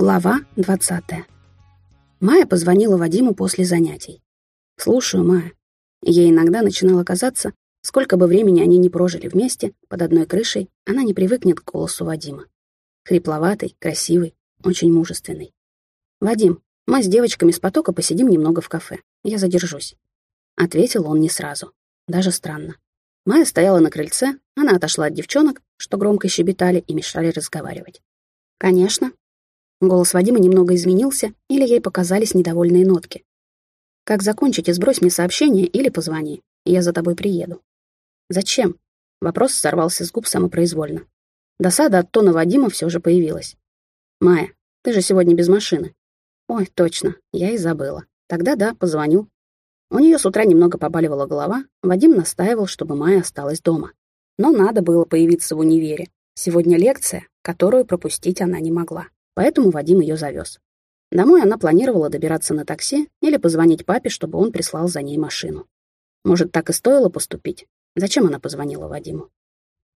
Глава 20. Майя позвонила Вадиму после занятий. «Слушаю, Майя». Ей иногда начинало казаться, сколько бы времени они не прожили вместе, под одной крышей, она не привыкнет к голосу Вадима. Хрипловатый, красивый, очень мужественный. «Вадим, мы с девочками с потока посидим немного в кафе. Я задержусь». Ответил он не сразу. Даже странно. Майя стояла на крыльце, она отошла от девчонок, что громко щебетали и мешали разговаривать. «Конечно», Голос Вадима немного изменился, или ей показались недовольные нотки. «Как закончить и сбрось мне сообщение или позвони, я за тобой приеду». «Зачем?» Вопрос сорвался с губ самопроизвольно. Досада от тона Вадима все же появилась. «Майя, ты же сегодня без машины». «Ой, точно, я и забыла. Тогда да, позвоню». У нее с утра немного побаливала голова, Вадим настаивал, чтобы Майя осталась дома. Но надо было появиться в универе. Сегодня лекция, которую пропустить она не могла поэтому Вадим ее завез. Домой она планировала добираться на такси или позвонить папе, чтобы он прислал за ней машину. Может, так и стоило поступить? Зачем она позвонила Вадиму?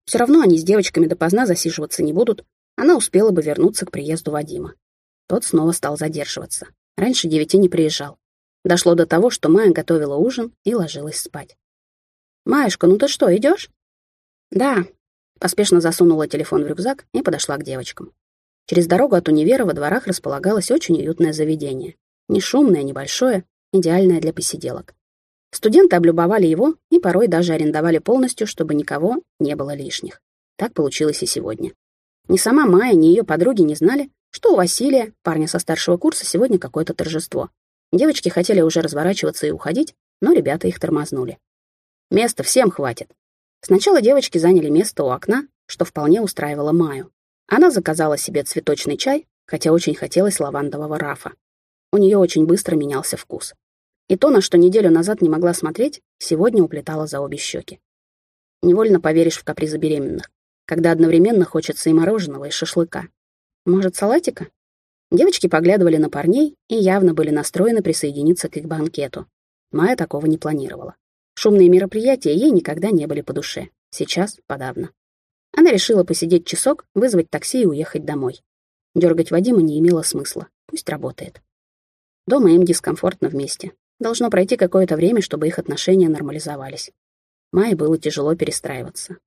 Все равно они с девочками допоздна засиживаться не будут, она успела бы вернуться к приезду Вадима. Тот снова стал задерживаться. Раньше девяти не приезжал. Дошло до того, что Майя готовила ужин и ложилась спать. «Маешка, ну ты что, идешь? «Да». Поспешно засунула телефон в рюкзак и подошла к девочкам. Через дорогу от универа во дворах располагалось очень уютное заведение. Не шумное, небольшое, идеальное для посиделок. Студенты облюбовали его и порой даже арендовали полностью, чтобы никого не было лишних. Так получилось и сегодня. Ни сама Майя, ни ее подруги не знали, что у Василия, парня со старшего курса, сегодня какое-то торжество. Девочки хотели уже разворачиваться и уходить, но ребята их тормознули. Места всем хватит. Сначала девочки заняли место у окна, что вполне устраивало Майю. Она заказала себе цветочный чай, хотя очень хотелось лавандового рафа. У нее очень быстро менялся вкус. И то, на что неделю назад не могла смотреть, сегодня уплетала за обе щеки. Невольно поверишь в капризы беременных, когда одновременно хочется и мороженого, и шашлыка. Может, салатика? Девочки поглядывали на парней и явно были настроены присоединиться к их банкету. Майя такого не планировала. Шумные мероприятия ей никогда не были по душе. Сейчас подавно. Она решила посидеть часок, вызвать такси и уехать домой. Дергать Вадима не имело смысла. Пусть работает. Дома им дискомфортно вместе. Должно пройти какое-то время, чтобы их отношения нормализовались. Майе было тяжело перестраиваться.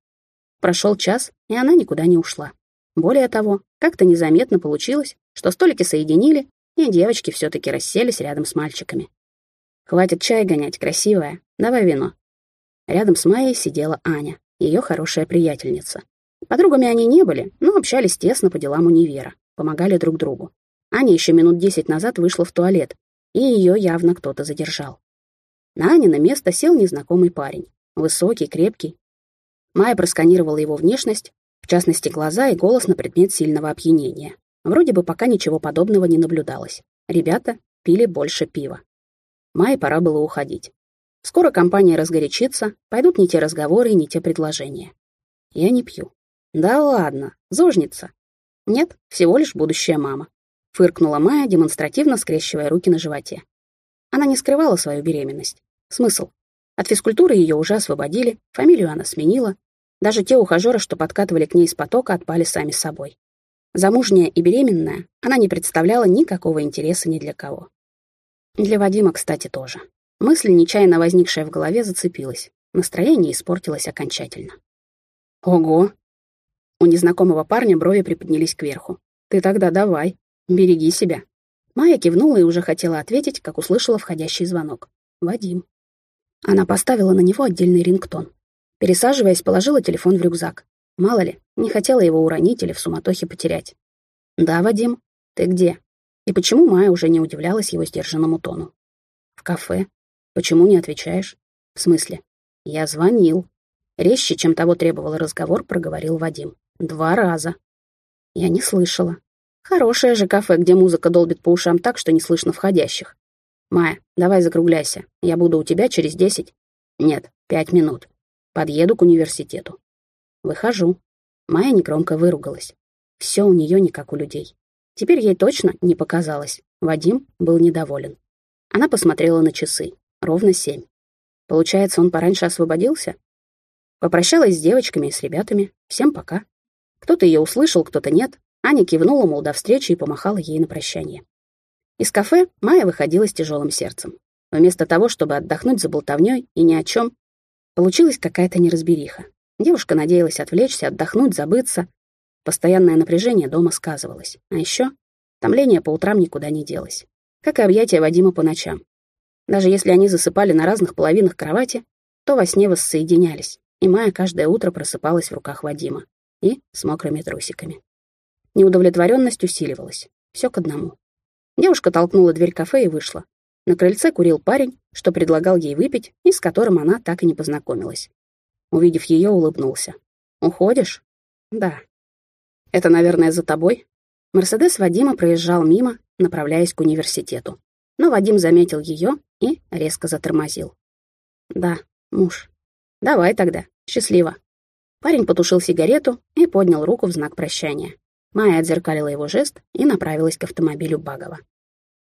Прошел час, и она никуда не ушла. Более того, как-то незаметно получилось, что столики соединили, и девочки все-таки расселись рядом с мальчиками. «Хватит чай гонять, красивая. Давай вино». Рядом с Майей сидела Аня, ее хорошая приятельница. Подругами они не были, но общались тесно по делам универа, помогали друг другу. Аня еще минут десять назад вышла в туалет, и ее явно кто-то задержал. На Ане на место сел незнакомый парень, высокий, крепкий. Майя просканировала его внешность, в частности, глаза и голос на предмет сильного опьянения. Вроде бы пока ничего подобного не наблюдалось. Ребята пили больше пива. Майе пора было уходить. Скоро компания разгорячится, пойдут не те разговоры и не те предложения. Я не пью. «Да ладно, зожница». «Нет, всего лишь будущая мама», — фыркнула Майя, демонстративно скрещивая руки на животе. Она не скрывала свою беременность. Смысл? От физкультуры ее уже освободили, фамилию она сменила. Даже те ухажеры, что подкатывали к ней из потока, отпали сами собой. Замужняя и беременная, она не представляла никакого интереса ни для кого. Для Вадима, кстати, тоже. Мысль, нечаянно возникшая в голове, зацепилась. Настроение испортилось окончательно. «Ого, у незнакомого парня брови приподнялись кверху. «Ты тогда давай, береги себя». Майя кивнула и уже хотела ответить, как услышала входящий звонок. «Вадим». Она поставила на него отдельный рингтон. Пересаживаясь, положила телефон в рюкзак. Мало ли, не хотела его уронить или в суматохе потерять. «Да, Вадим, ты где?» И почему Майя уже не удивлялась его сдержанному тону? «В кафе. Почему не отвечаешь?» «В смысле?» «Я звонил». Резче, чем того требовал разговор, проговорил Вадим. Два раза. Я не слышала. Хорошее же кафе, где музыка долбит по ушам так, что не слышно входящих. Майя, давай закругляйся. Я буду у тебя через десять. Нет, пять минут. Подъеду к университету. Выхожу. Майя негромко выругалась. Все у нее не как у людей. Теперь ей точно не показалось. Вадим был недоволен. Она посмотрела на часы. Ровно семь. Получается, он пораньше освободился? Попрощалась с девочками и с ребятами. Всем пока. Кто-то ее услышал, кто-то нет. Аня кивнула, мол, до встречи и помахала ей на прощание. Из кафе Майя выходила с тяжелым сердцем. Вместо того, чтобы отдохнуть за болтовней и ни о чем, получилась какая-то неразбериха. Девушка надеялась отвлечься, отдохнуть, забыться. Постоянное напряжение дома сказывалось. А еще томление по утрам никуда не делось. Как и объятия Вадима по ночам. Даже если они засыпали на разных половинах кровати, то во сне воссоединялись, и Майя каждое утро просыпалась в руках Вадима и с мокрыми трусиками. Неудовлетворенность усиливалась. Все к одному. Девушка толкнула дверь кафе и вышла. На крыльце курил парень, что предлагал ей выпить, и с которым она так и не познакомилась. Увидев ее, улыбнулся. «Уходишь?» «Да». «Это, наверное, за тобой?» Мерседес Вадима проезжал мимо, направляясь к университету. Но Вадим заметил ее и резко затормозил. «Да, муж. Давай тогда. Счастливо». Парень потушил сигарету и поднял руку в знак прощания. Майя отзеркалила его жест и направилась к автомобилю Багова.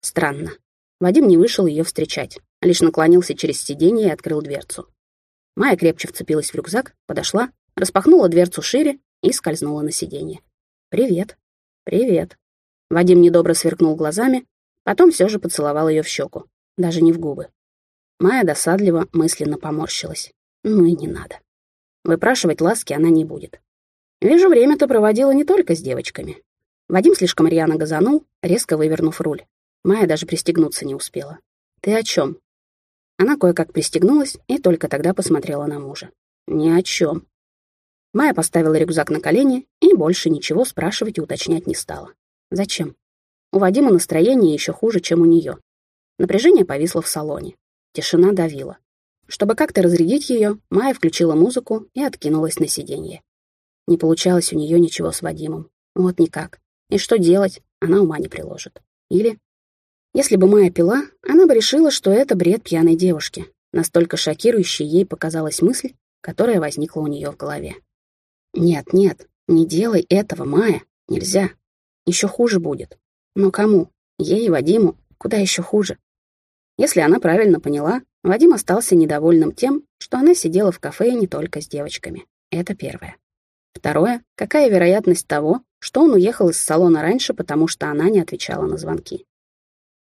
Странно. Вадим не вышел ее встречать, а лишь наклонился через сиденье и открыл дверцу. Майя крепче вцепилась в рюкзак, подошла, распахнула дверцу шире и скользнула на сиденье. «Привет». «Привет». Вадим недобро сверкнул глазами, потом все же поцеловал ее в щеку, даже не в губы. Майя досадливо мысленно поморщилась. Ну и не надо. Выпрашивать ласки она не будет. Вижу, время ты проводила не только с девочками. Вадим слишком рьяно газанул, резко вывернув руль. Майя даже пристегнуться не успела. «Ты о чем?» Она кое-как пристегнулась и только тогда посмотрела на мужа. «Ни о чем». Майя поставила рюкзак на колени и больше ничего спрашивать и уточнять не стала. Зачем? У Вадима настроение еще хуже, чем у нее. Напряжение повисло в салоне. Тишина давила. Чтобы как-то разрядить ее, Майя включила музыку и откинулась на сиденье. Не получалось у нее ничего с Вадимом. Вот никак. И что делать, она ума не приложит. Или если бы Майя пила, она бы решила, что это бред пьяной девушки. Настолько шокирующей ей показалась мысль, которая возникла у нее в голове. «Нет, нет, не делай этого, Майя, нельзя. Еще хуже будет. Но кому? Ей, Вадиму, куда еще хуже?» Если она правильно поняла, Вадим остался недовольным тем, что она сидела в кафе не только с девочками. Это первое. Второе, какая вероятность того, что он уехал из салона раньше, потому что она не отвечала на звонки.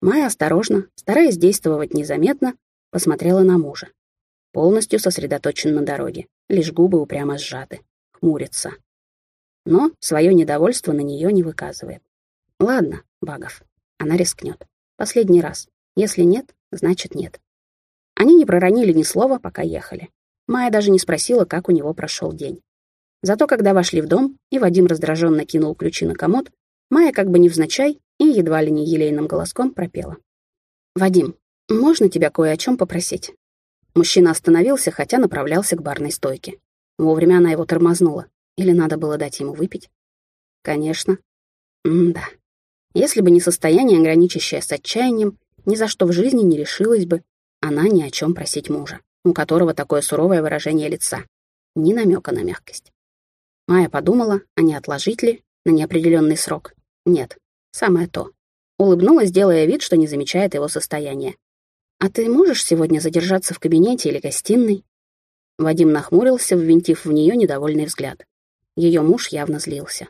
Майя осторожно, стараясь действовать незаметно, посмотрела на мужа. Полностью сосредоточен на дороге, лишь губы упрямо сжаты, хмурится. Но свое недовольство на нее не выказывает. Ладно, Багов, она рискнет. Последний раз. Если нет, значит нет. Они не проронили ни слова, пока ехали. Майя даже не спросила, как у него прошел день. Зато когда вошли в дом, и Вадим раздраженно кинул ключи на комод, Майя как бы невзначай и едва ли не елейным голоском пропела. «Вадим, можно тебя кое о чем попросить?» Мужчина остановился, хотя направлялся к барной стойке. Вовремя она его тормознула. Или надо было дать ему выпить? Конечно. М-да. Если бы не состояние, граничащее с отчаянием, ни за что в жизни не решилась бы она ни о чем просить мужа, у которого такое суровое выражение лица. Ни намека на мягкость. Майя подумала, а не отложить ли на неопределенный срок. Нет, Самое то. Улыбнулась, делая вид, что не замечает его состояния. «А ты можешь сегодня задержаться в кабинете или гостиной?» Вадим нахмурился, ввинтив в нее недовольный взгляд. Ее муж явно злился.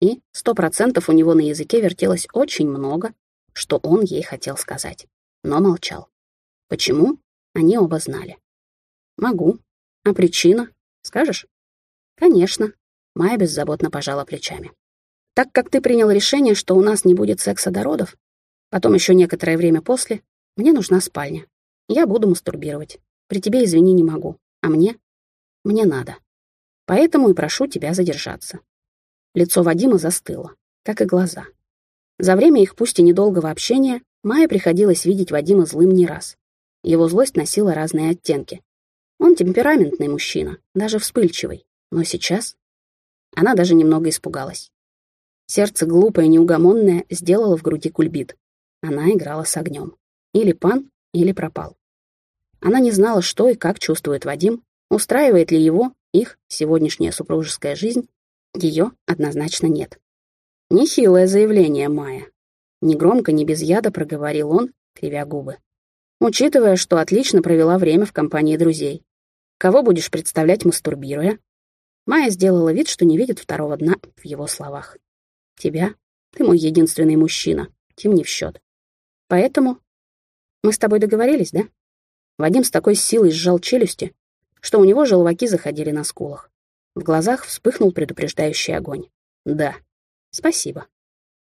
И сто процентов у него на языке вертелось очень много, что он ей хотел сказать. Но молчал. Почему? Они оба знали. «Могу. А причина? Скажешь?» «Конечно». Майя беззаботно пожала плечами. Так как ты принял решение, что у нас не будет секса до родов, потом еще некоторое время после, мне нужна спальня. Я буду мастурбировать. При тебе, извини, не могу. А мне? Мне надо. Поэтому и прошу тебя задержаться. Лицо Вадима застыло, как и глаза. За время их пусть и недолгого общения Майе приходилось видеть Вадима злым не раз. Его злость носила разные оттенки. Он темпераментный мужчина, даже вспыльчивый. Но сейчас она даже немного испугалась. Сердце глупое, неугомонное сделало в груди кульбит. Она играла с огнем. Или пан, или пропал. Она не знала, что и как чувствует Вадим, устраивает ли его, их, сегодняшняя супружеская жизнь. Ее однозначно нет. Нехилое заявление, Майя. Ни громко, ни без яда проговорил он, кривя губы. Учитывая, что отлично провела время в компании друзей. Кого будешь представлять, мастурбируя? Майя сделала вид, что не видит второго дна в его словах. Тебя? Ты мой единственный мужчина. Тим не в счет. Поэтому мы с тобой договорились, да? Вадим с такой силой сжал челюсти, что у него желваки заходили на скулах. В глазах вспыхнул предупреждающий огонь. Да, спасибо.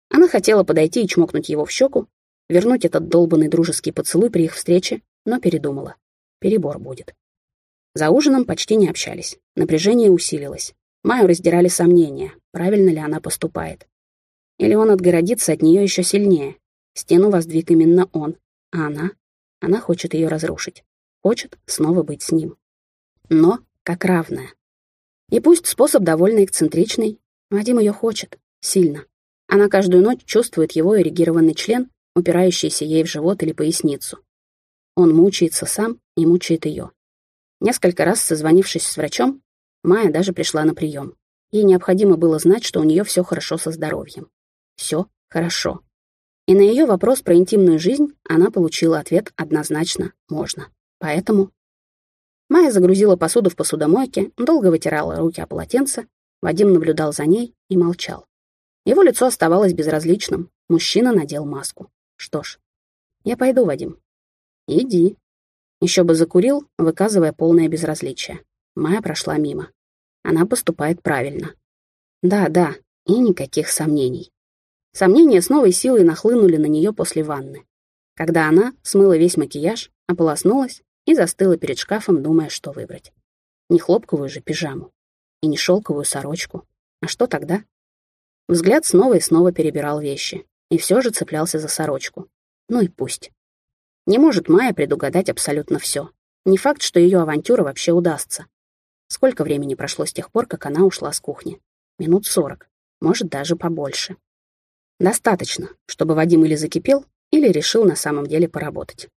Она хотела подойти и чмокнуть его в щеку, вернуть этот долбанный дружеский поцелуй при их встрече, но передумала. Перебор будет. За ужином почти не общались. Напряжение усилилось. Майю раздирали сомнения, правильно ли она поступает. Или он отгородится от нее еще сильнее. Стену воздвиг именно он, а она? Она хочет ее разрушить. Хочет снова быть с ним. Но как равная. И пусть способ довольно эксцентричный, Вадим ее хочет. Сильно. Она каждую ночь чувствует его эрегированный член, упирающийся ей в живот или поясницу. Он мучается сам и мучает ее. Несколько раз созвонившись с врачом, Майя даже пришла на прием. Ей необходимо было знать, что у нее все хорошо со здоровьем. Все хорошо. И на ее вопрос про интимную жизнь она получила ответ однозначно «можно». Поэтому Майя загрузила посуду в посудомойке, долго вытирала руки о полотенце, Вадим наблюдал за ней и молчал. Его лицо оставалось безразличным. Мужчина надел маску. Что ж, я пойду, Вадим. Иди. Еще бы закурил, выказывая полное безразличие. Майя прошла мимо. Она поступает правильно. Да, да, и никаких сомнений. Сомнения с новой силой нахлынули на нее после ванны. Когда она смыла весь макияж, ополоснулась и застыла перед шкафом, думая, что выбрать. Не хлопковую же пижаму и не шелковую сорочку. А что тогда? Взгляд снова и снова перебирал вещи, и все же цеплялся за сорочку. Ну и пусть. Не может Майя предугадать абсолютно все. Не факт, что ее авантюра вообще удастся. Сколько времени прошло с тех пор, как она ушла с кухни? Минут сорок, может, даже побольше. Достаточно, чтобы Вадим или закипел, или решил на самом деле поработать.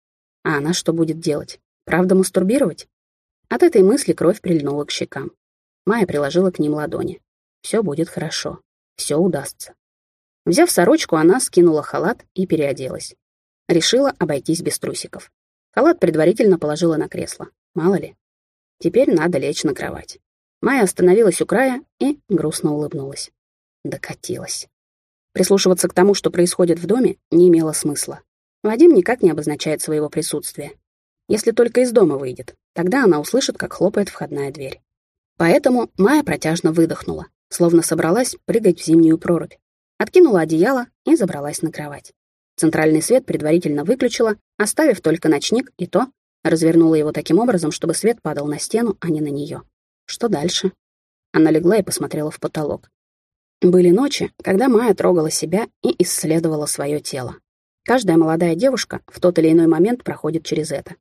А она что будет делать? Правда мастурбировать? От этой мысли кровь прильнула к щекам. Майя приложила к ним ладони. Все будет хорошо все удастся. Взяв сорочку, она скинула халат и переоделась. Решила обойтись без трусиков. Халат предварительно положила на кресло. Мало ли. Теперь надо лечь на кровать. Майя остановилась у края и грустно улыбнулась. Докатилась. Прислушиваться к тому, что происходит в доме, не имело смысла. Вадим никак не обозначает своего присутствия. Если только из дома выйдет, тогда она услышит, как хлопает входная дверь. Поэтому Майя протяжно выдохнула, словно собралась прыгать в зимнюю прорубь. Откинула одеяло и забралась на кровать. Центральный свет предварительно выключила, оставив только ночник и то, развернула его таким образом, чтобы свет падал на стену, а не на нее. Что дальше? Она легла и посмотрела в потолок. Были ночи, когда Майя трогала себя и исследовала свое тело. Каждая молодая девушка в тот или иной момент проходит через это.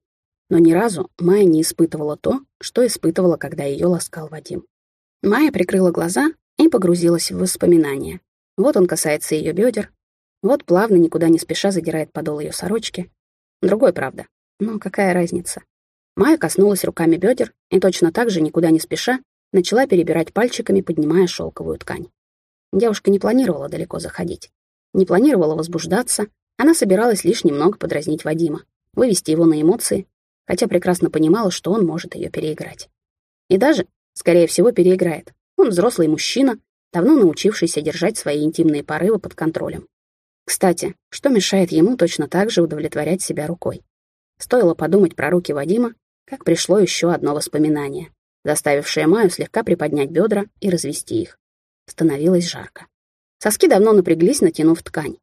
Но ни разу Майя не испытывала то, что испытывала, когда ее ласкал Вадим. Майя прикрыла глаза и погрузилась в воспоминания. Вот он касается ее бедер, вот плавно, никуда не спеша задирает подол ее сорочки. Другой, правда. Но какая разница? Майя коснулась руками бедер и точно так же, никуда не спеша, начала перебирать пальчиками, поднимая шелковую ткань. Девушка не планировала далеко заходить. Не планировала возбуждаться, она собиралась лишь немного подразнить Вадима, вывести его на эмоции, хотя прекрасно понимала, что он может ее переиграть. И даже Скорее всего, переиграет. Он взрослый мужчина, давно научившийся держать свои интимные порывы под контролем. Кстати, что мешает ему точно так же удовлетворять себя рукой? Стоило подумать про руки Вадима, как пришло еще одно воспоминание, заставившее Маю слегка приподнять бедра и развести их. Становилось жарко. Соски давно напряглись, натянув ткань.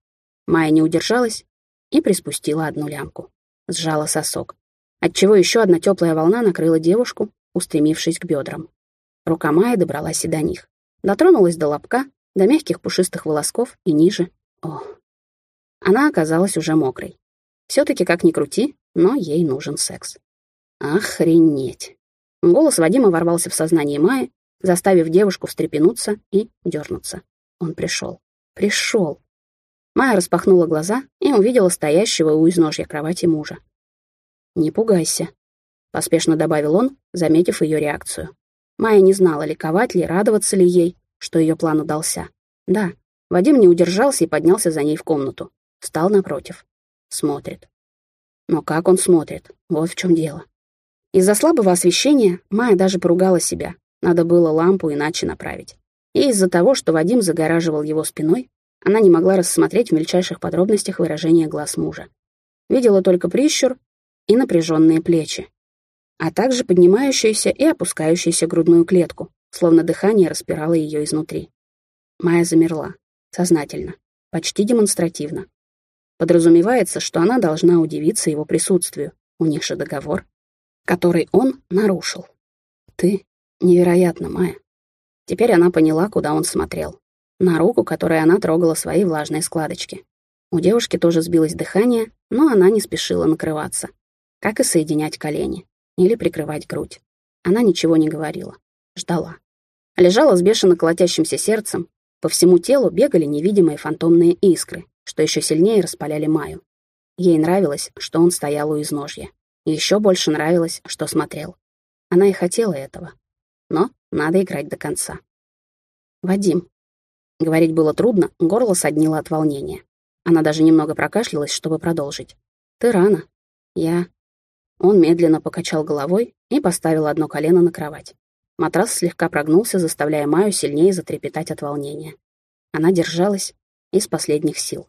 Майя не удержалась и приспустила одну лямку. Сжала сосок, отчего еще одна теплая волна накрыла девушку, устремившись к бедрам. Рука Майи добралась и до них. Дотронулась до лобка, до мягких пушистых волосков и ниже. О, она оказалась уже мокрой. Все-таки, как ни крути, но ей нужен секс. Охренеть. Голос Вадима ворвался в сознание Майи, заставив девушку встрепенуться и дернуться. Он пришел. Пришел. Майя распахнула глаза и увидела стоящего у изножья кровати мужа. «Не пугайся», — поспешно добавил он, заметив ее реакцию. Майя не знала, ликовать ли, радоваться ли ей, что ее план удался. Да, Вадим не удержался и поднялся за ней в комнату. Встал напротив. Смотрит. Но как он смотрит? Вот в чем дело. Из-за слабого освещения Майя даже поругала себя. Надо было лампу иначе направить. И из-за того, что Вадим загораживал его спиной, Она не могла рассмотреть в мельчайших подробностях выражение глаз мужа. Видела только прищур и напряженные плечи, а также поднимающуюся и опускающуюся грудную клетку, словно дыхание распирало ее изнутри. Майя замерла, сознательно, почти демонстративно. Подразумевается, что она должна удивиться его присутствию, у них же договор, который он нарушил. Ты невероятно, Майя. Теперь она поняла, куда он смотрел. На руку, которой она трогала свои влажные складочки. У девушки тоже сбилось дыхание, но она не спешила накрываться. Как и соединять колени. Или прикрывать грудь. Она ничего не говорила. Ждала. Лежала с бешено колотящимся сердцем. По всему телу бегали невидимые фантомные искры, что еще сильнее распаляли Маю. Ей нравилось, что он стоял у изножья. Еще больше нравилось, что смотрел. Она и хотела этого. Но надо играть до конца. «Вадим». Говорить было трудно, горло соднило от волнения. Она даже немного прокашлялась, чтобы продолжить. «Ты рано. Я...» Он медленно покачал головой и поставил одно колено на кровать. Матрас слегка прогнулся, заставляя Маю сильнее затрепетать от волнения. Она держалась из последних сил.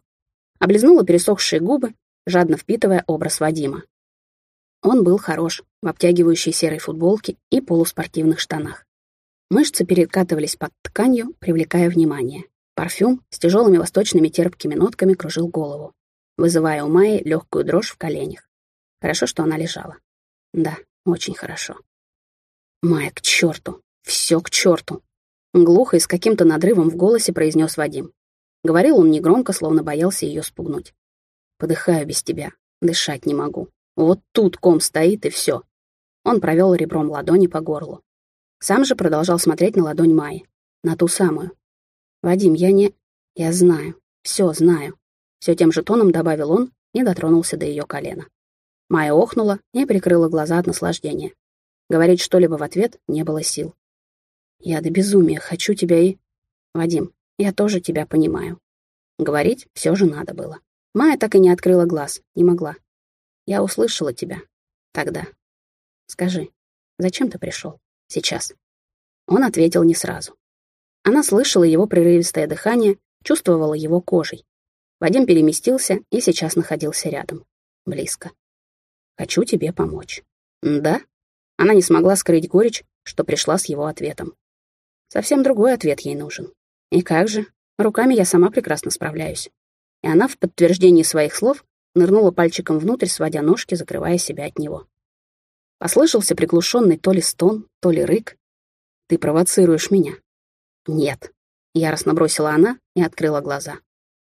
Облизнула пересохшие губы, жадно впитывая образ Вадима. Он был хорош в обтягивающей серой футболке и полуспортивных штанах. Мышцы перекатывались под тканью, привлекая внимание. Парфюм с тяжелыми восточными терпкими нотками кружил голову, вызывая у Майи легкую дрожь в коленях. Хорошо, что она лежала. Да, очень хорошо. Майя, к черту! Все к черту! Глухо и с каким-то надрывом в голосе произнес Вадим. Говорил он негромко, словно боялся ее спугнуть. «Подыхаю без тебя, дышать не могу. Вот тут ком стоит, и все». Он провел ребром ладони по горлу. Сам же продолжал смотреть на ладонь Майи, на ту самую. «Вадим, я не... Я знаю, все знаю». Все тем же тоном добавил он и дотронулся до ее колена. Майя охнула и прикрыла глаза от наслаждения. Говорить что-либо в ответ не было сил. «Я до безумия хочу тебя и...» «Вадим, я тоже тебя понимаю». Говорить все же надо было. Майя так и не открыла глаз, не могла. «Я услышала тебя. Тогда. Скажи, зачем ты пришел? Сейчас?» Он ответил не сразу. Она слышала его прерывистое дыхание, чувствовала его кожей. Вадим переместился и сейчас находился рядом. Близко. Хочу тебе помочь». «Да?» Она не смогла скрыть горечь, что пришла с его ответом. Совсем другой ответ ей нужен. И как же? Руками я сама прекрасно справляюсь. И она в подтверждении своих слов нырнула пальчиком внутрь, сводя ножки, закрывая себя от него. Послышался приглушенный то ли стон, то ли рык. «Ты провоцируешь меня». «Нет», — яростно бросила она и открыла глаза.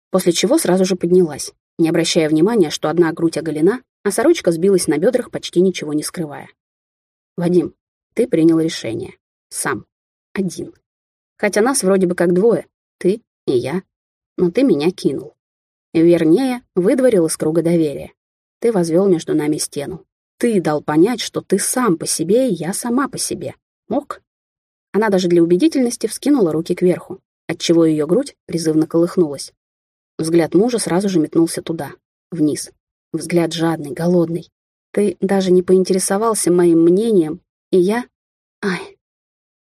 После чего сразу же поднялась, не обращая внимания, что одна грудь оголена, а сорочка сбилась на бедрах, почти ничего не скрывая. «Вадим, ты принял решение. Сам. Один. Хотя нас вроде бы как двое, ты и я. Но ты меня кинул. Вернее, выдворил из круга доверия. Ты возвел между нами стену. Ты дал понять, что ты сам по себе, и я сама по себе. Мог?» Она даже для убедительности вскинула руки кверху, отчего ее грудь призывно колыхнулась. Взгляд мужа сразу же метнулся туда, вниз, Взгляд жадный, голодный. Ты даже не поинтересовался моим мнением, и я... Ай.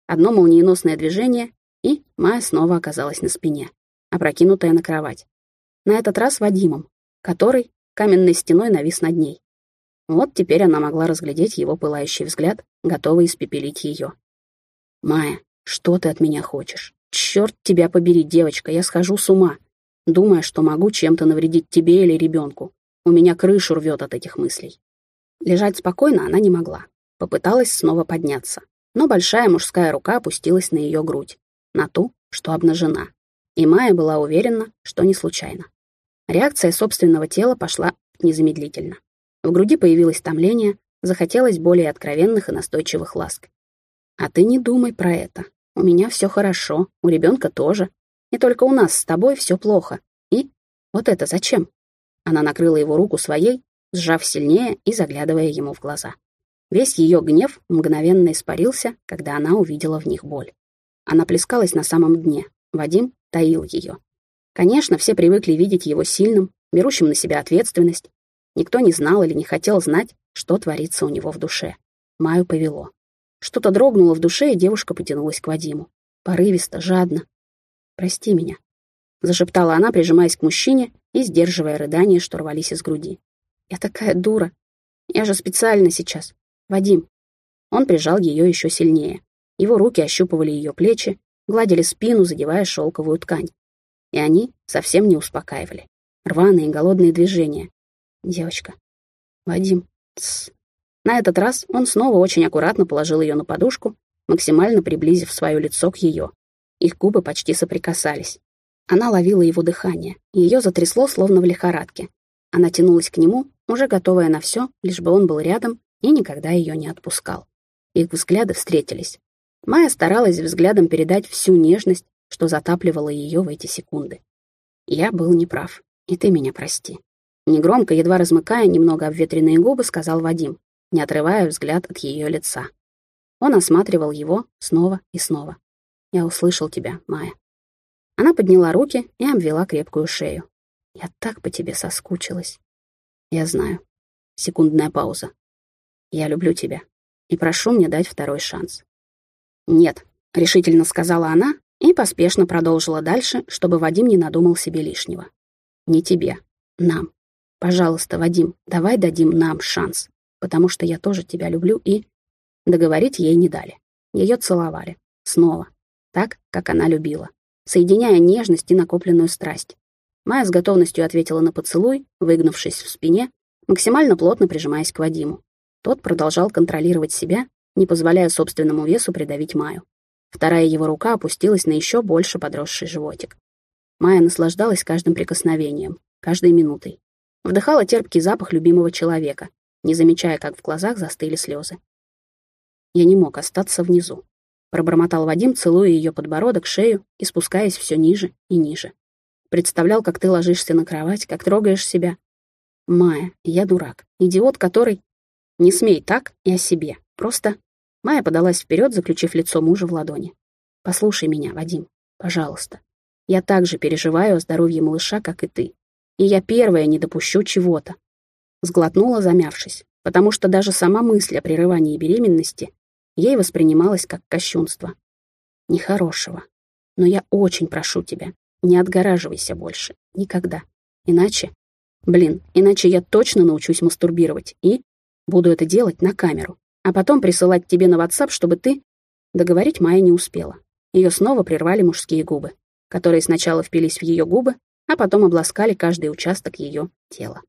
Одно молниеносное движение, и Майя снова оказалась на спине, опрокинутая на кровать. На этот раз Вадимом, который каменной стеной навис над ней. Вот теперь она могла разглядеть его пылающий взгляд, готовый испепелить ее. «Майя, что ты от меня хочешь? Черт тебя побери, девочка, я схожу с ума, думая, что могу чем-то навредить тебе или ребенку. У меня крышу рвет от этих мыслей. Лежать спокойно она не могла. Попыталась снова подняться. Но большая мужская рука опустилась на ее грудь. На ту, что обнажена. И Майя была уверена, что не случайно. Реакция собственного тела пошла незамедлительно. В груди появилось томление, захотелось более откровенных и настойчивых ласк. «А ты не думай про это. У меня все хорошо, у ребенка тоже. И только у нас с тобой все плохо. И вот это зачем?» Она накрыла его руку своей, сжав сильнее и заглядывая ему в глаза. Весь ее гнев мгновенно испарился, когда она увидела в них боль. Она плескалась на самом дне. Вадим таил ее. Конечно, все привыкли видеть его сильным, берущим на себя ответственность. Никто не знал или не хотел знать, что творится у него в душе. Маю повело. Что-то дрогнуло в душе, и девушка потянулась к Вадиму. Порывисто, жадно. «Прости меня». зашептала она, прижимаясь к мужчине и сдерживая рыдания, что рвались из груди. «Я такая дура. Я же специально сейчас. Вадим». Он прижал ее еще сильнее. Его руки ощупывали ее плечи, гладили спину, задевая шелковую ткань. И они совсем не успокаивали. Рваные голодные движения. «Девочка. Вадим. Тссс. На этот раз он снова очень аккуратно положил ее на подушку, максимально приблизив свое лицо к ее. Их губы почти соприкасались. Она ловила его дыхание, ее затрясло, словно в лихорадке. Она тянулась к нему, уже готовая на все, лишь бы он был рядом и никогда ее не отпускал. Их взгляды встретились. Майя старалась взглядом передать всю нежность, что затапливала ее в эти секунды. «Я был неправ, и ты меня прости». Негромко, едва размыкая немного обветренные губы, сказал Вадим, не отрывая взгляд от ее лица. Он осматривал его снова и снова. «Я услышал тебя, Майя». Она подняла руки и обвела крепкую шею. «Я так по тебе соскучилась». «Я знаю». Секундная пауза. «Я люблю тебя и прошу мне дать второй шанс». «Нет», — решительно сказала она и поспешно продолжила дальше, чтобы Вадим не надумал себе лишнего. «Не тебе, нам. Пожалуйста, Вадим, давай дадим нам шанс потому что я тоже тебя люблю и...» Договорить ей не дали. Ее целовали. Снова. Так, как она любила. Соединяя нежность и накопленную страсть. Майя с готовностью ответила на поцелуй, выгнувшись в спине, максимально плотно прижимаясь к Вадиму. Тот продолжал контролировать себя, не позволяя собственному весу придавить Майю. Вторая его рука опустилась на еще больше подросший животик. Майя наслаждалась каждым прикосновением, каждой минутой. Вдыхала терпкий запах любимого человека, не замечая, как в глазах застыли слезы. Я не мог остаться внизу. Пробормотал Вадим, целуя ее подбородок, шею и спускаясь все ниже и ниже. Представлял, как ты ложишься на кровать, как трогаешь себя. Майя, я дурак, идиот, который... Не смей так и о себе. Просто... Майя подалась вперед, заключив лицо мужа в ладони. «Послушай меня, Вадим, пожалуйста. Я так же переживаю о здоровье малыша, как и ты. И я первая не допущу чего-то, Сглотнула, замявшись, потому что даже сама мысль о прерывании беременности ей воспринималась как кощунство. Нехорошего. Но я очень прошу тебя, не отгораживайся больше. Никогда. Иначе... Блин, иначе я точно научусь мастурбировать и буду это делать на камеру, а потом присылать тебе на WhatsApp, чтобы ты... Договорить Майя не успела. Ее снова прервали мужские губы, которые сначала впились в ее губы, а потом обласкали каждый участок ее тела.